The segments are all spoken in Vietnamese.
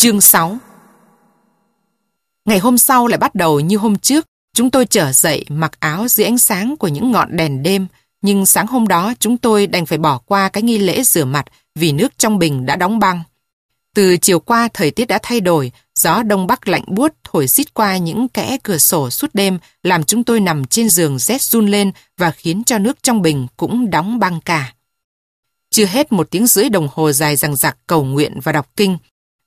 Chương 6 Ngày hôm sau lại bắt đầu như hôm trước, chúng tôi trở dậy mặc áo dưới ánh sáng của những ngọn đèn đêm, nhưng sáng hôm đó chúng tôi đành phải bỏ qua cái nghi lễ rửa mặt vì nước trong bình đã đóng băng. Từ chiều qua thời tiết đã thay đổi, gió đông bắc lạnh buốt thổi xít qua những kẽ cửa sổ suốt đêm làm chúng tôi nằm trên giường rét run lên và khiến cho nước trong bình cũng đóng băng cả. Chưa hết một tiếng rưỡi đồng hồ dài rằng rạc cầu nguyện và đọc kinh,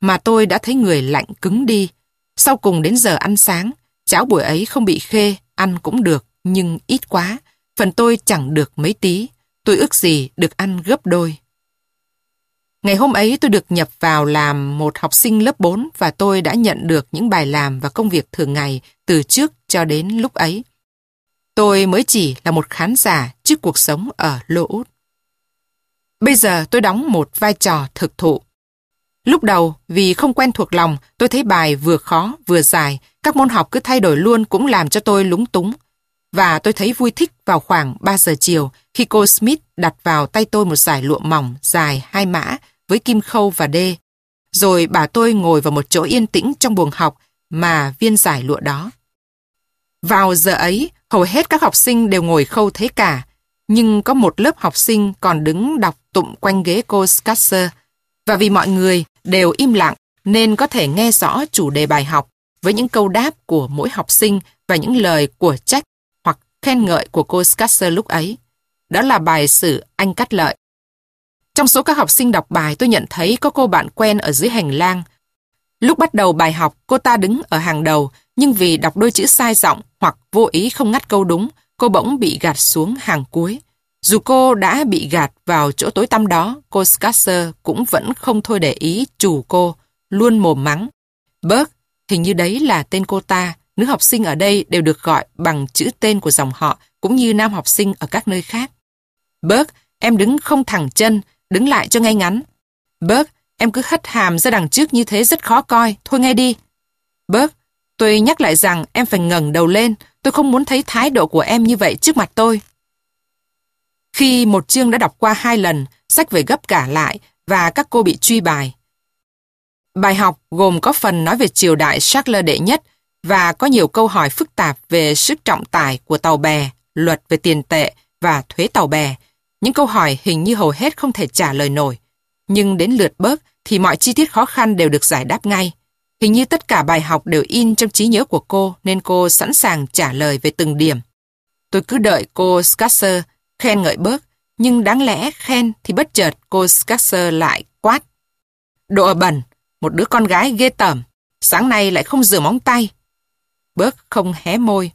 mà tôi đã thấy người lạnh cứng đi. Sau cùng đến giờ ăn sáng, cháo buổi ấy không bị khê, ăn cũng được, nhưng ít quá. Phần tôi chẳng được mấy tí, tôi ước gì được ăn gấp đôi. Ngày hôm ấy tôi được nhập vào làm một học sinh lớp 4 và tôi đã nhận được những bài làm và công việc thường ngày từ trước cho đến lúc ấy. Tôi mới chỉ là một khán giả trước cuộc sống ở Lô Út. Bây giờ tôi đóng một vai trò thực thụ. Lúc đầu, vì không quen thuộc lòng, tôi thấy bài vừa khó vừa dài, các môn học cứ thay đổi luôn cũng làm cho tôi lúng túng. Và tôi thấy vui thích vào khoảng 3 giờ chiều khi cô Smith đặt vào tay tôi một giải lụa mỏng dài hai mã với kim khâu và đê. Rồi bà tôi ngồi vào một chỗ yên tĩnh trong buồng học mà viên giải lụa đó. Vào giờ ấy, hầu hết các học sinh đều ngồi khâu thế cả, nhưng có một lớp học sinh còn đứng đọc tụng quanh ghế cô Scasser. Và vì mọi người đều im lặng nên có thể nghe rõ chủ đề bài học với những câu đáp của mỗi học sinh và những lời của trách hoặc khen ngợi của cô Scasser lúc ấy. Đó là bài sử Anh Cắt Lợi. Trong số các học sinh đọc bài tôi nhận thấy có cô bạn quen ở dưới hành lang. Lúc bắt đầu bài học, cô ta đứng ở hàng đầu, nhưng vì đọc đôi chữ sai giọng hoặc vô ý không ngắt câu đúng, cô bỗng bị gạt xuống hàng cuối. Dù cô đã bị gạt vào chỗ tối tăm đó, cô Scasser cũng vẫn không thôi để ý chủ cô, luôn mồm mắng. Bớt, hình như đấy là tên cô ta, nữ học sinh ở đây đều được gọi bằng chữ tên của dòng họ, cũng như nam học sinh ở các nơi khác. Bớt, em đứng không thẳng chân, đứng lại cho ngay ngắn. Bớt, em cứ hất hàm ra đằng trước như thế rất khó coi, thôi ngay đi. Bớt, tôi nhắc lại rằng em phải ngẩng đầu lên, tôi không muốn thấy thái độ của em như vậy trước mặt tôi. Khi một chương đã đọc qua hai lần, sách về gấp cả lại và các cô bị truy bài. Bài học gồm có phần nói về triều đại Charles đệ nhất và có nhiều câu hỏi phức tạp về sức trọng tải của tàu bè, luật về tiền tệ và thuế tàu bè. Những câu hỏi hình như hầu hết không thể trả lời nổi. Nhưng đến lượt bớt thì mọi chi tiết khó khăn đều được giải đáp ngay. Hình như tất cả bài học đều in trong trí nhớ của cô nên cô sẵn sàng trả lời về từng điểm. Tôi cứ đợi cô Scasser khen ngợi bớt, nhưng đáng lẽ khen thì bất chợt cô Scasser lại quát. Độ bẩn, một đứa con gái ghê tởm, sáng nay lại không rửa móng tay. Bớt không hé môi,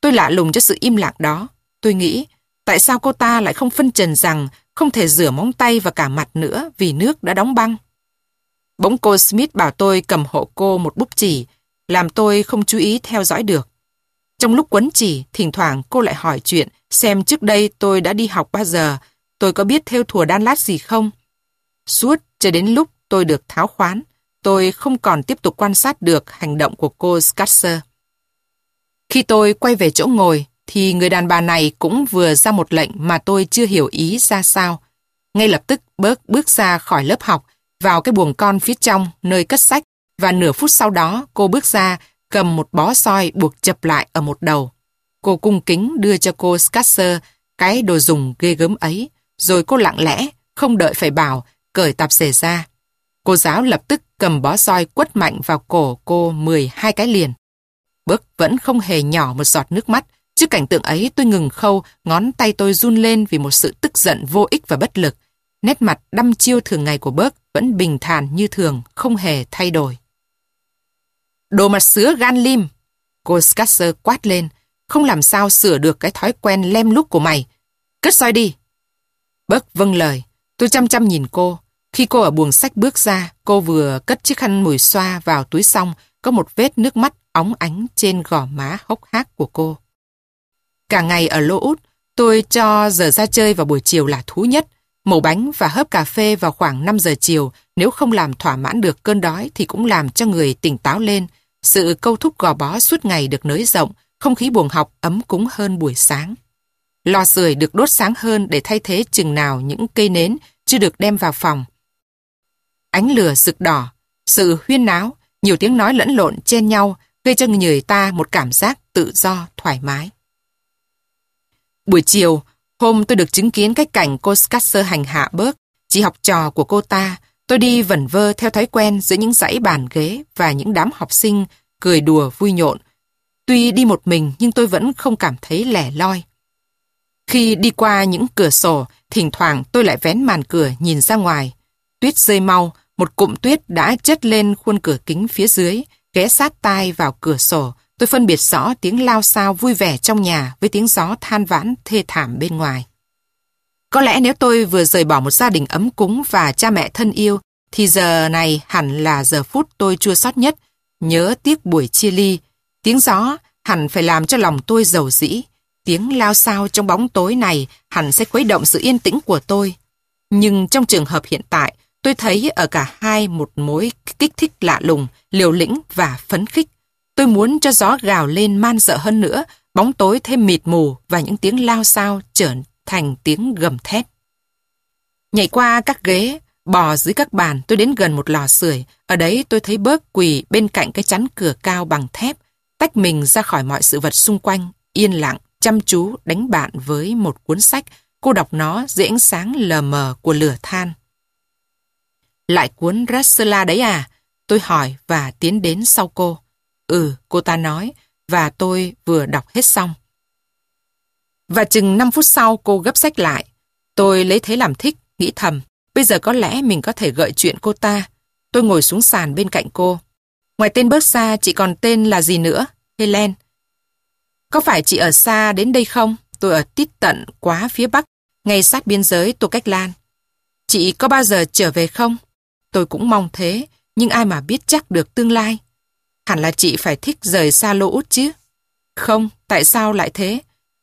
tôi lạ lùng cho sự im lặng đó. Tôi nghĩ, tại sao cô ta lại không phân trần rằng không thể rửa móng tay và cả mặt nữa vì nước đã đóng băng. Bỗng cô Smith bảo tôi cầm hộ cô một bút chỉ, làm tôi không chú ý theo dõi được. Trong lúc quấn chỉ, thỉnh thoảng cô lại hỏi chuyện xem trước đây tôi đã đi học bao giờ, tôi có biết theo thùa đan lát gì không. Suốt cho đến lúc tôi được tháo khoán, tôi không còn tiếp tục quan sát được hành động của cô Scatser. Khi tôi quay về chỗ ngồi, thì người đàn bà này cũng vừa ra một lệnh mà tôi chưa hiểu ý ra sao. Ngay lập tức bớt bước ra khỏi lớp học, vào cái buồng con phía trong, nơi cất sách, và nửa phút sau đó cô bước ra, cầm một bó soi buộc chập lại ở một đầu. Cô cung kính đưa cho cô Scasser cái đồ dùng ghê gớm ấy, rồi cô lặng lẽ, không đợi phải bảo, cởi tạp dề ra. Cô giáo lập tức cầm bó roi quất mạnh vào cổ cô 12 cái liền. Bước vẫn không hề nhỏ một giọt nước mắt. Trước cảnh tượng ấy tôi ngừng khâu, ngón tay tôi run lên vì một sự tức giận vô ích và bất lực. Nét mặt đăm chiêu thường ngày của bớt vẫn bình thản như thường, không hề thay đổi. Đồ mặt sứa gan lim! Cô Scasser quát lên, không làm sao sửa được cái thói quen lem lúc của mày. Cất soi đi. Bớt vâng lời. Tôi chăm chăm nhìn cô. Khi cô ở buồng sách bước ra, cô vừa cất chiếc khăn mùi xoa vào túi xong, có một vết nước mắt óng ánh trên gò má hốc hác của cô. Cả ngày ở lỗ Út, tôi cho giờ ra chơi vào buổi chiều là thú nhất. mổ bánh và hớp cà phê vào khoảng 5 giờ chiều, nếu không làm thỏa mãn được cơn đói thì cũng làm cho người tỉnh táo lên. Sự câu thúc gò bó suốt ngày được nới rộng, không khí buồng học ấm cúng hơn buổi sáng. Lò sưởi được đốt sáng hơn để thay thế chừng nào những cây nến chưa được đem vào phòng. Ánh lửa rực đỏ, Sự huyên náo, nhiều tiếng nói lẫn lộn chen nhau gây cho người ta một cảm giác tự do, thoải mái. Buổi chiều, hôm tôi được chứng kiến cách cảnh cô Scasser hành hạ bớt, chị học trò của cô ta, tôi đi vẩn vơ theo thói quen giữa những dãy bàn ghế và những đám học sinh cười đùa vui nhộn. Tuy đi một mình nhưng tôi vẫn không cảm thấy lẻ loi. Khi đi qua những cửa sổ, thỉnh thoảng tôi lại vén màn cửa nhìn ra ngoài. Tuyết rơi mau, một cụm tuyết đã chất lên khuôn cửa kính phía dưới, ghé sát tai vào cửa sổ. Tôi phân biệt rõ tiếng lao sao vui vẻ trong nhà với tiếng gió than vãn thê thảm bên ngoài. Có lẽ nếu tôi vừa rời bỏ một gia đình ấm cúng và cha mẹ thân yêu, thì giờ này hẳn là giờ phút tôi chua xót nhất, nhớ tiếc buổi chia ly. Tiếng gió hẳn phải làm cho lòng tôi giàu dĩ. Tiếng lao sao trong bóng tối này hẳn sẽ khuấy động sự yên tĩnh của tôi. Nhưng trong trường hợp hiện tại, tôi thấy ở cả hai một mối kích thích lạ lùng, liều lĩnh và phấn khích. Tôi muốn cho gió gào lên man dợ hơn nữa, bóng tối thêm mịt mù và những tiếng lao sao trở thành tiếng gầm thét. Nhảy qua các ghế, bò dưới các bàn, tôi đến gần một lò sưởi. Ở đấy tôi thấy bớt quỳ bên cạnh cái chắn cửa cao bằng thép, tách mình ra khỏi mọi sự vật xung quanh, yên lặng, chăm chú đánh bạn với một cuốn sách. Cô đọc nó dưới ánh sáng lờ mờ của lửa than. Lại cuốn Rassela đấy à? Tôi hỏi và tiến đến sau cô. Ừ, cô ta nói, và tôi vừa đọc hết xong. Và chừng 5 phút sau cô gấp sách lại. Tôi lấy thế làm thích, nghĩ thầm. Bây giờ có lẽ mình có thể gợi chuyện cô ta. Tôi ngồi xuống sàn bên cạnh cô. Ngoài tên bớt xa, chị còn tên là gì nữa? Helen. Có phải chị ở xa đến đây không? Tôi ở tít tận quá phía bắc, ngay sát biên giới tôi Cách Lan. Chị có bao giờ trở về không? Tôi cũng mong thế, nhưng ai mà biết chắc được tương lai. Hẳn là chị phải thích rời xa lỗ Út chứ. Không, tại sao lại thế?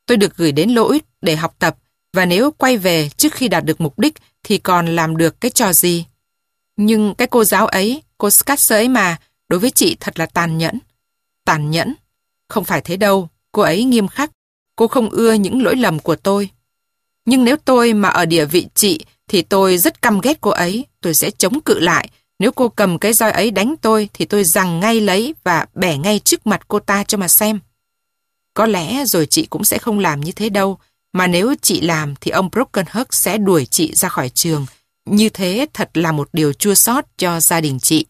Tôi được gửi đến lỗ Út để học tập, và nếu quay về trước khi đạt được mục đích thì còn làm được cái trò gì? Nhưng cái cô giáo ấy, cô Scatser ấy mà, đối với chị thật là tàn nhẫn. Tàn nhẫn? Không phải thế đâu, cô ấy nghiêm khắc. Cô không ưa những lỗi lầm của tôi. Nhưng nếu tôi mà ở địa vị chị thì tôi rất căm ghét cô ấy. Tôi sẽ chống cự lại. Nếu cô cầm cái roi ấy đánh tôi thì tôi rằng ngay lấy và bẻ ngay trước mặt cô ta cho mà xem. Có lẽ rồi chị cũng sẽ không làm như thế đâu. Mà nếu chị làm thì ông Brokenhurst sẽ đuổi chị ra khỏi trường. Như thế thật là một điều chua xót cho gia đình chị.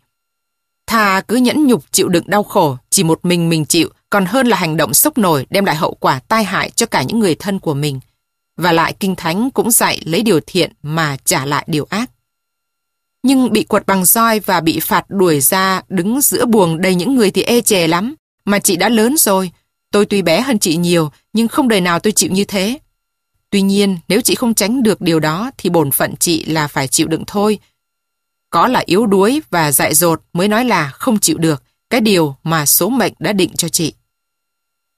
Thà cứ nhẫn nhục chịu đựng đau khổ, chỉ một mình mình chịu, còn hơn là hành động sốc nổi đem lại hậu quả tai hại cho cả những người thân của mình. Và lại Kinh Thánh cũng dạy lấy điều thiện mà trả lại điều ác. Nhưng bị quật bằng roi và bị phạt đuổi ra đứng giữa buồng đầy những người thì ê chề lắm. Mà chị đã lớn rồi. Tôi tuy bé hơn chị nhiều, nhưng không đời nào tôi chịu như thế. Tuy nhiên, nếu chị không tránh được điều đó thì bổn phận chị là phải chịu đựng thôi. Có là yếu đuối và dại dột mới nói là không chịu được cái điều mà số mệnh đã định cho chị.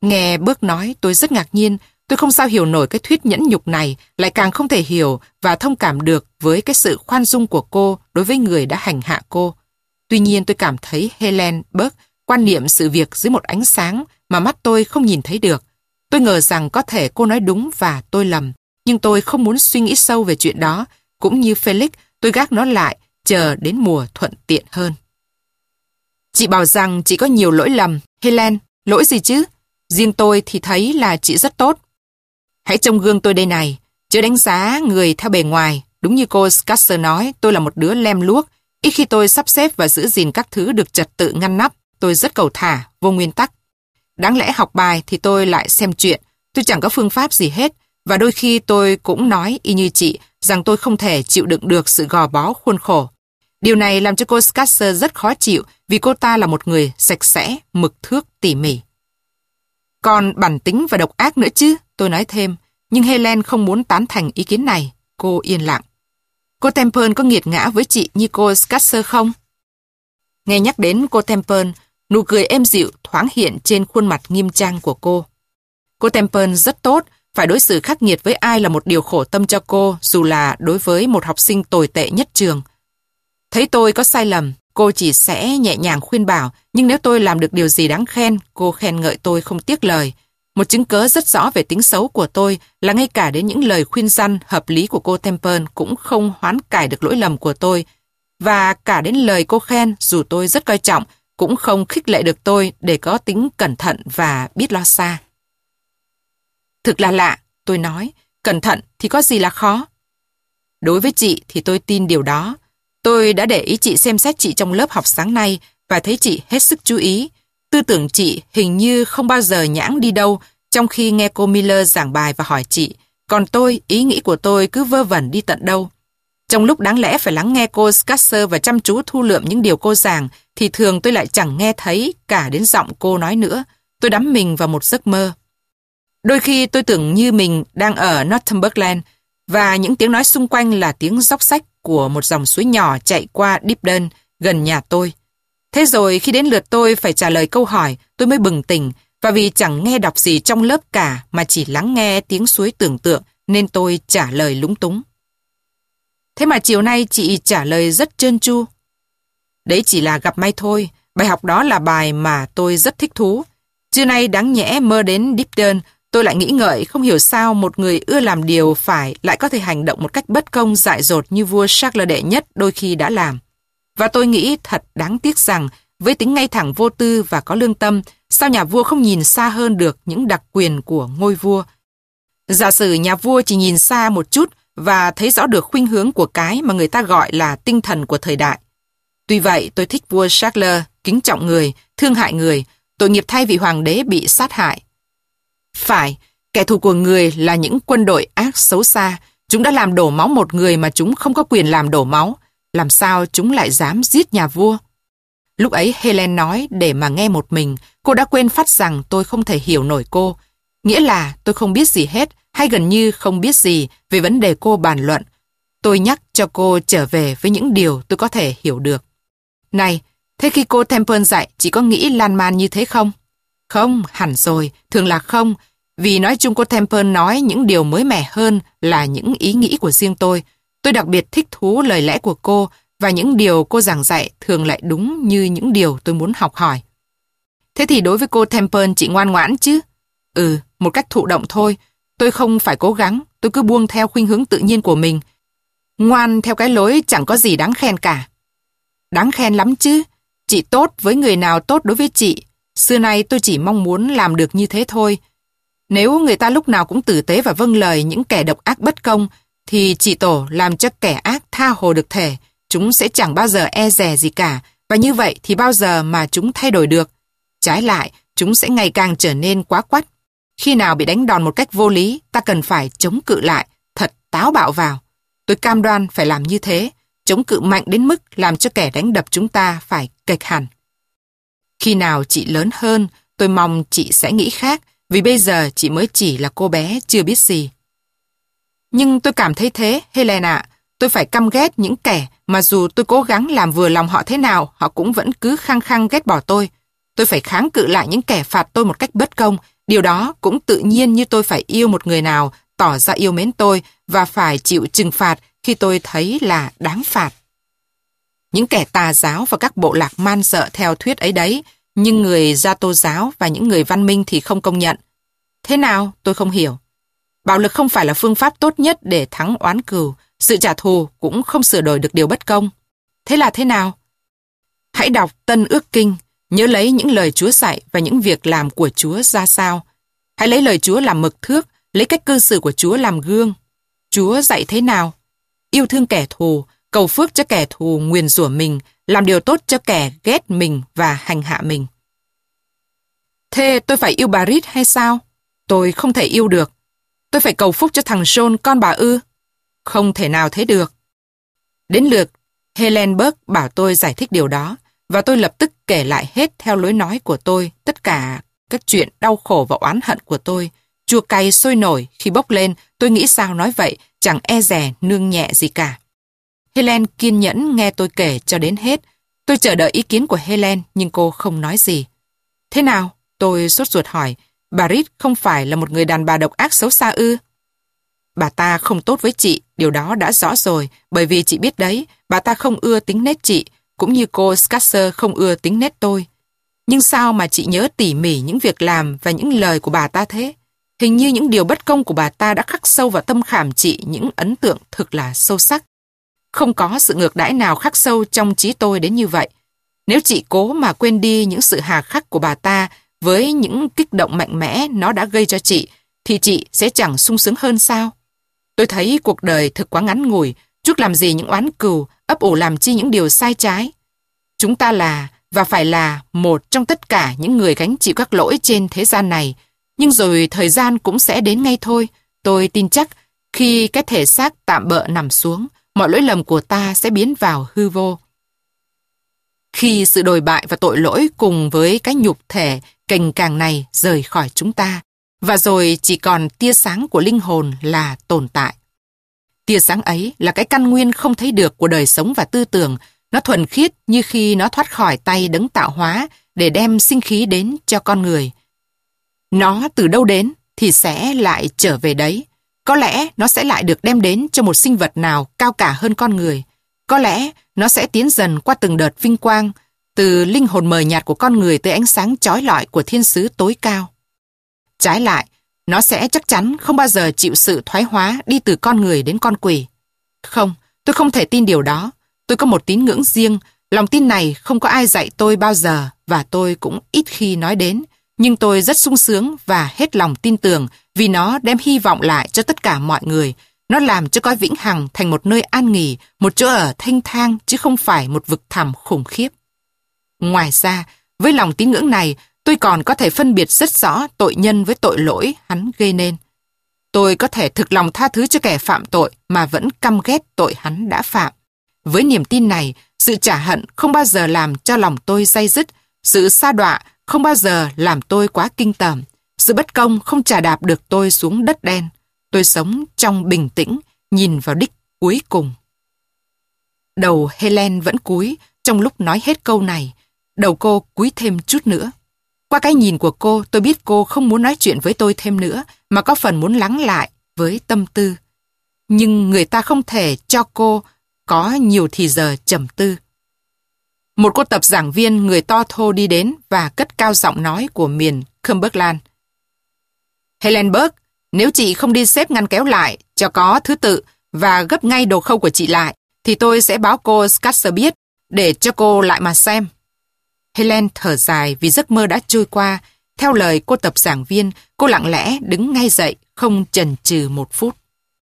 Nghe bước nói tôi rất ngạc nhiên, tôi không sao hiểu nổi cái thuyết nhẫn nhục này, lại càng không thể hiểu và thông cảm được với cái sự khoan dung của cô đối với người đã hành hạ cô. Tuy nhiên tôi cảm thấy Helen Burke quan niệm sự việc dưới một ánh sáng mà mắt tôi không nhìn thấy được. Tôi ngờ rằng có thể cô nói đúng và tôi lầm, nhưng tôi không muốn suy nghĩ sâu về chuyện đó. Cũng như Felix, tôi gác nó lại, chờ đến mùa thuận tiện hơn. Chị bảo rằng chị có nhiều lỗi lầm. Helen, lỗi gì chứ? Riêng tôi thì thấy là chị rất tốt. Hãy trông gương tôi đây này, chứ đánh giá người theo bề ngoài. Đúng như cô Scasser nói, tôi là một đứa lem luốc. Ít khi tôi sắp xếp và giữ gìn các thứ được trật tự ngăn nắp, tôi rất cầu thả, vô nguyên tắc. Đáng lẽ học bài thì tôi lại xem chuyện, tôi chẳng có phương pháp gì hết, và đôi khi tôi cũng nói y như chị rằng tôi không thể chịu đựng được sự gò bó khuôn khổ. Điều này làm cho cô Scasser rất khó chịu vì cô ta là một người sạch sẽ, mực thước, tỉ mỉ. Còn bản tính và độc ác nữa chứ, tôi nói thêm. Nhưng Helen không muốn tán thành ý kiến này. Cô yên lặng. Cô Temple có nghiệt ngã với chị như cô Scasser không? Nghe nhắc đến cô Temple, nụ cười êm dịu thoáng hiện trên khuôn mặt nghiêm trang của cô. Cô Temple rất tốt, phải đối xử khắc nghiệt với ai là một điều khổ tâm cho cô, dù là đối với một học sinh tồi tệ nhất trường. Thấy tôi có sai lầm, cô chỉ sẽ nhẹ nhàng khuyên bảo, nhưng nếu tôi làm được điều gì đáng khen, cô khen ngợi tôi không tiếc lời. Một chứng cớ rất rõ về tính xấu của tôi là ngay cả đến những lời khuyên răn hợp lý của cô Temple cũng không hoán cải được lỗi lầm của tôi. và cả đến lời cô khen dù tôi rất coi trọng cũng không khích lệ được tôi để có tính cẩn thận và biết lo xa. Thực là lạ, tôi nói, cẩn thận thì có gì là khó. Đối với chị thì tôi tin điều đó. Tôi đã để ý chị xem xét chị trong lớp học sáng nay và thấy chị hết sức chú ý. Tư tưởng chị hình như không bao giờ nhãng đi đâu trong khi nghe cô Miller giảng bài và hỏi chị. Còn tôi, ý nghĩ của tôi cứ vơ vẩn đi tận đâu. Trong lúc đáng lẽ phải lắng nghe cô Scasser và chăm chú thu lượm những điều cô giảng, thì thường tôi lại chẳng nghe thấy cả đến giọng cô nói nữa. Tôi đắm mình vào một giấc mơ. Đôi khi tôi tưởng như mình đang ở Northumberland và những tiếng nói xung quanh là tiếng dốc sách của một dòng suối nhỏ chạy qua Dipden gần nhà tôi. Thế rồi khi đến lượt tôi phải trả lời câu hỏi, tôi mới bừng tỉnh và vì chẳng nghe đọc gì trong lớp cả mà chỉ lắng nghe tiếng suối tưởng tượng nên tôi trả lời lúng túng. Thế mà chiều nay chị trả lời rất trơn tru. Đấy chỉ là gặp may thôi, bài học đó là bài mà tôi rất thích thú. Trưa nay đáng nhẽ mơ đến Dipden, tôi lại nghĩ ngợi không hiểu sao một người ưa làm điều phải lại có thể hành động một cách bất công dại dột như vua Charles đệ nhất đôi khi đã làm. Và tôi nghĩ thật đáng tiếc rằng với tính ngay thẳng vô tư và có lương tâm, sao nhà vua không nhìn xa hơn được những đặc quyền của ngôi vua. Giả sử nhà vua chỉ nhìn xa một chút và thấy rõ được khuynh hướng của cái mà người ta gọi là tinh thần của thời đại. Tuy vậy, tôi thích vua Charles, kính trọng người, thương hại người, tội nghiệp thay vì hoàng đế bị sát hại. Phải, kẻ thù của người là những quân đội ác xấu xa, chúng đã làm đổ máu một người mà chúng không có quyền làm đổ máu. Làm sao chúng lại dám giết nhà vua? Lúc ấy Helen nói để mà nghe một mình, cô đã quên phát rằng tôi không thể hiểu nổi cô. Nghĩa là tôi không biết gì hết, hay gần như không biết gì về vấn đề cô bàn luận. Tôi nhắc cho cô trở về với những điều tôi có thể hiểu được. Này, thế khi cô Temple dạy chỉ có nghĩ lan man như thế không? Không, hẳn rồi, thường là không. Vì nói chung cô Temple nói những điều mới mẻ hơn là những ý nghĩ của riêng tôi. Tôi đặc biệt thích thú lời lẽ của cô và những điều cô giảng dạy thường lại đúng như những điều tôi muốn học hỏi. Thế thì đối với cô Temple chị ngoan ngoãn chứ? Ừ, một cách thụ động thôi. Tôi không phải cố gắng, tôi cứ buông theo khuynh hướng tự nhiên của mình. Ngoan theo cái lối chẳng có gì đáng khen cả. Đáng khen lắm chứ. Chị tốt với người nào tốt đối với chị. Xưa nay tôi chỉ mong muốn làm được như thế thôi. Nếu người ta lúc nào cũng tử tế và vâng lời những kẻ độc ác bất công, thì chỉ Tổ làm cho kẻ ác tha hồ được thể, chúng sẽ chẳng bao giờ e rè gì cả, và như vậy thì bao giờ mà chúng thay đổi được. Trái lại, chúng sẽ ngày càng trở nên quá quắt. Khi nào bị đánh đòn một cách vô lý, ta cần phải chống cự lại, thật táo bạo vào. Tôi cam đoan phải làm như thế, chống cự mạnh đến mức làm cho kẻ đánh đập chúng ta phải kịch hẳn. Khi nào chị lớn hơn, tôi mong chị sẽ nghĩ khác, vì bây giờ chị mới chỉ là cô bé chưa biết gì. Nhưng tôi cảm thấy thế, Helen ạ, tôi phải căm ghét những kẻ mà dù tôi cố gắng làm vừa lòng họ thế nào, họ cũng vẫn cứ khăng khăng ghét bỏ tôi. Tôi phải kháng cự lại những kẻ phạt tôi một cách bất công. Điều đó cũng tự nhiên như tôi phải yêu một người nào tỏ ra yêu mến tôi và phải chịu trừng phạt khi tôi thấy là đáng phạt. Những kẻ tà giáo và các bộ lạc man sợ theo thuyết ấy đấy, nhưng người gia tô giáo và những người văn minh thì không công nhận. Thế nào? Tôi không hiểu. Bạo lực không phải là phương pháp tốt nhất để thắng oán cừu, sự trả thù cũng không sửa đổi được điều bất công. Thế là thế nào? Hãy đọc Tân Ước Kinh, nhớ lấy những lời Chúa dạy và những việc làm của Chúa ra sao. Hãy lấy lời Chúa làm mực thước, lấy cách cư xử của Chúa làm gương. Chúa dạy thế nào? Yêu thương kẻ thù, cầu phước cho kẻ thù nguyền rủa mình, làm điều tốt cho kẻ ghét mình và hành hạ mình. Thế tôi phải yêu bà Rít hay sao? Tôi không thể yêu được. Tôi phải cầu phúc cho thằng John con bà ư? Không thể nào thế được. Đến lượt, Helen Burke bảo tôi giải thích điều đó, và tôi lập tức kể lại hết theo lối nói của tôi tất cả các chuyện đau khổ và oán hận của tôi. Chua cay sôi nổi khi bốc lên, tôi nghĩ sao nói vậy, chẳng e rè nương nhẹ gì cả. Helen kiên nhẫn nghe tôi kể cho đến hết. Tôi chờ đợi ý kiến của Helen nhưng cô không nói gì. Thế nào? Tôi sốt ruột hỏi. Bà Reed không phải là một người đàn bà độc ác xấu xa ư? Bà ta không tốt với chị, điều đó đã rõ rồi, bởi vì chị biết đấy, bà ta không ưa tính nết chị, cũng như cô Scasser không ưa tính nết tôi. Nhưng sao mà chị nhớ tỉ mỉ những việc làm và những lời của bà ta thế? Hình như những điều bất công của bà ta đã khắc sâu vào tâm khảm chị những ấn tượng thực là sâu sắc không có sự ngược đãi nào khắc sâu trong trí tôi đến như vậy. Nếu chị cố mà quên đi những sự hà khắc của bà ta với những kích động mạnh mẽ nó đã gây cho chị, thì chị sẽ chẳng sung sướng hơn sao? Tôi thấy cuộc đời thực quá ngắn ngủi, chút làm gì những oán cừu, ấp ủ làm chi những điều sai trái. Chúng ta là và phải là một trong tất cả những người gánh chịu các lỗi trên thế gian này. Nhưng rồi thời gian cũng sẽ đến ngay thôi. Tôi tin chắc khi cái thể xác tạm bợ nằm xuống, mọi lỗi lầm của ta sẽ biến vào hư vô. Khi sự đồi bại và tội lỗi cùng với cái nhục thể cành càng này rời khỏi chúng ta, và rồi chỉ còn tia sáng của linh hồn là tồn tại. Tia sáng ấy là cái căn nguyên không thấy được của đời sống và tư tưởng, nó thuần khiết như khi nó thoát khỏi tay đấng tạo hóa để đem sinh khí đến cho con người. Nó từ đâu đến thì sẽ lại trở về đấy. Có lẽ nó sẽ lại được đem đến cho một sinh vật nào cao cả hơn con người. Có lẽ nó sẽ tiến dần qua từng đợt vinh quang, từ linh hồn mờ nhạt của con người tới ánh sáng chói lọi của thiên sứ tối cao. Trái lại, nó sẽ chắc chắn không bao giờ chịu sự thoái hóa đi từ con người đến con quỷ. Không, tôi không thể tin điều đó. Tôi có một tín ngưỡng riêng, lòng tin này không có ai dạy tôi bao giờ và tôi cũng ít khi nói đến. Nhưng tôi rất sung sướng và hết lòng tin tưởng vì nó đem hy vọng lại cho tất cả mọi người. Nó làm cho cõi vĩnh hằng thành một nơi an nghỉ, một chỗ ở thanh thang chứ không phải một vực thẳm khủng khiếp. Ngoài ra, với lòng tín ngưỡng này, tôi còn có thể phân biệt rất rõ tội nhân với tội lỗi hắn gây nên. Tôi có thể thực lòng tha thứ cho kẻ phạm tội mà vẫn căm ghét tội hắn đã phạm. Với niềm tin này, sự trả hận không bao giờ làm cho lòng tôi day dứt, sự xa đọa không bao giờ làm tôi quá kinh tởm, sự bất công không trả đạp được tôi xuống đất đen. Tôi sống trong bình tĩnh, nhìn vào đích cuối cùng. Đầu Helen vẫn cúi trong lúc nói hết câu này. Đầu cô cúi thêm chút nữa. Qua cái nhìn của cô, tôi biết cô không muốn nói chuyện với tôi thêm nữa, mà có phần muốn lắng lại với tâm tư. Nhưng người ta không thể cho cô có nhiều thì giờ trầm tư. Một cô tập giảng viên người to thô đi đến và cất cao giọng nói của miền Cumberland. Helenberg, nếu chị không đi xếp ngăn kéo lại cho có thứ tự và gấp ngay đồ khâu của chị lại, thì tôi sẽ báo cô Scatser biết để cho cô lại mà xem. Helen thở dài vì giấc mơ đã trôi qua. Theo lời cô tập giảng viên, cô lặng lẽ đứng ngay dậy, không chần chừ một phút.